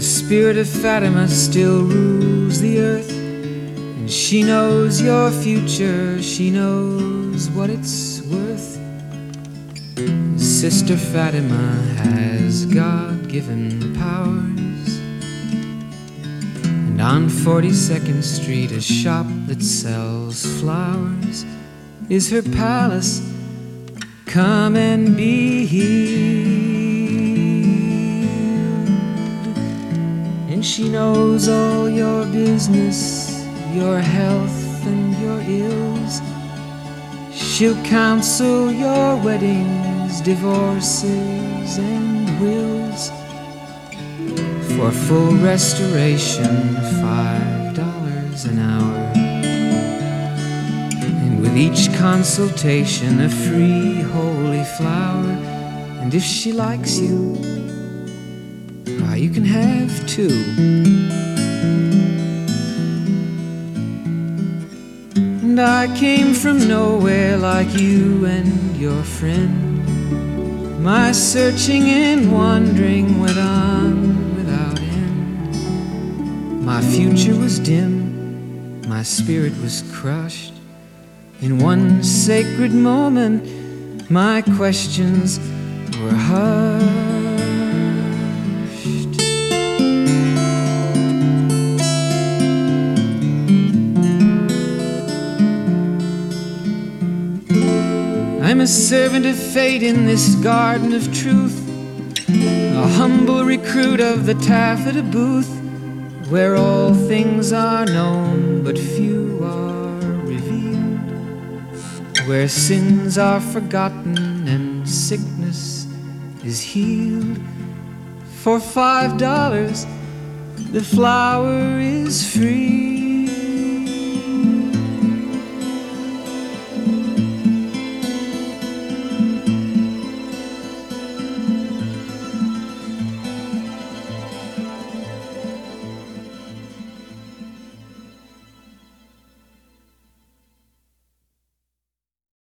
spirit of Fatima still rules the earth. And she knows your future, she knows what it's worth. Sister Fatima has God given powers. And on 42nd Street, a shop that sells flowers is her palace. Come and be healed. She knows all your business, your health, and your ills. She'll counsel your weddings, divorces, and wills. For full restoration, five dollars an hour. And with each consultation, a free holy flower. And if she likes you, you can have two. And I came from nowhere like you and your friend. My searching and wandering went on without end. My future was dim, my spirit was crushed. In one sacred moment, my questions were hushed. I'm a servant of fate in this garden of truth, a humble recruit of the taffeta booth, where all things are known but few are revealed, where sins are forgotten and sickness is healed. For five dollars, the flower is free.